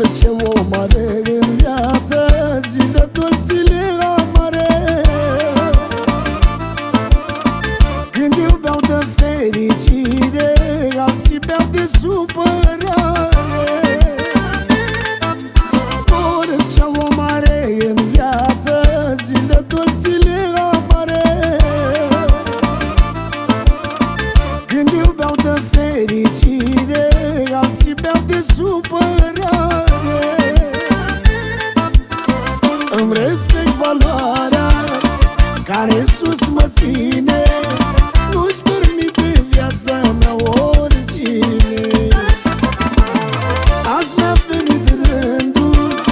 Orice om are în viață Zile dulci, zile amare Când eu beau de fericire Alții beau de supărare Care sus mă ține Nu-ți permite viața mea oricine. Azi mi-a venit rândul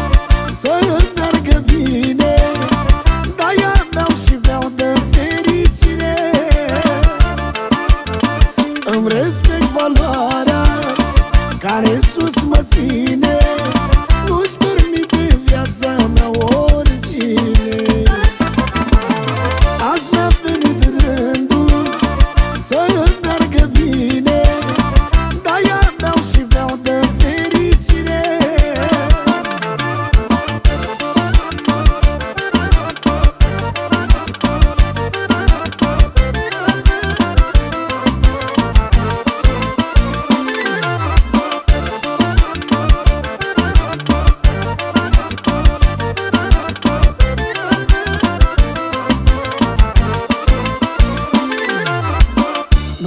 Să meargă bine De-aia beau și beau de fericire. Îmi respect valoarea Care sus mă ține Nu-ți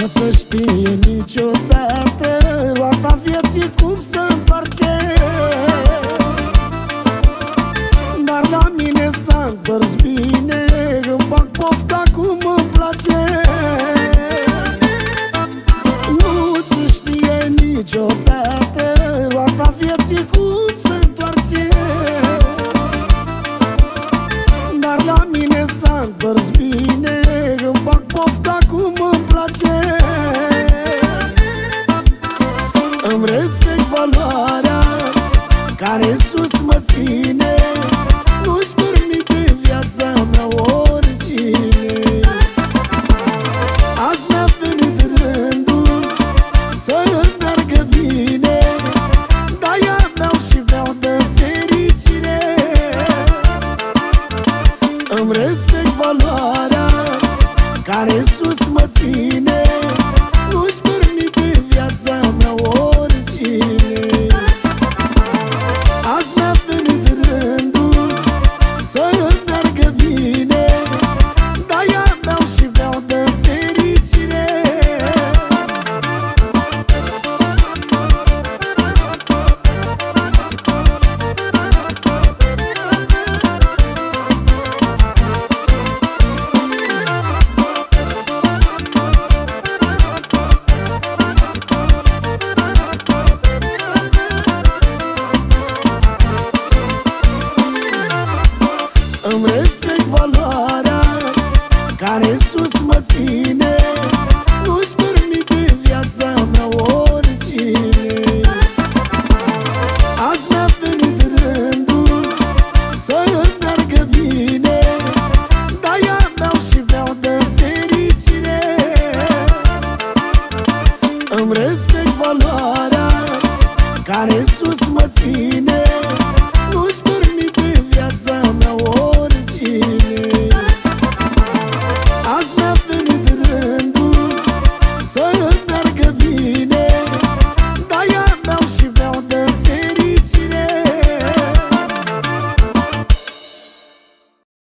să știe niciodată Roata vieții cum să întoarce Dar la mine s-a întors bine Îmi fac pofta cum îmi place. Nu se știe niciodată Roata vieții cum se întoarce. Dar la mine s-a întors bine Îmi fac pofta cum îmi place mă ține Nu-ți permite viața mea oricine. Azi mi-a venit rândul Să meargă bine De-aia beau și beau de fericire. Îmi respect valoarea Care sus mă ține Îmi respect valoarea Care sus mă ține. Nu-ți permite viața mea oricine. Azi mi-a venit rândul Să meargă bine De-aia beau și beau de fericire. Îmi respect valoarea Care sus mă ține. Nu-ți permite viața mea oricine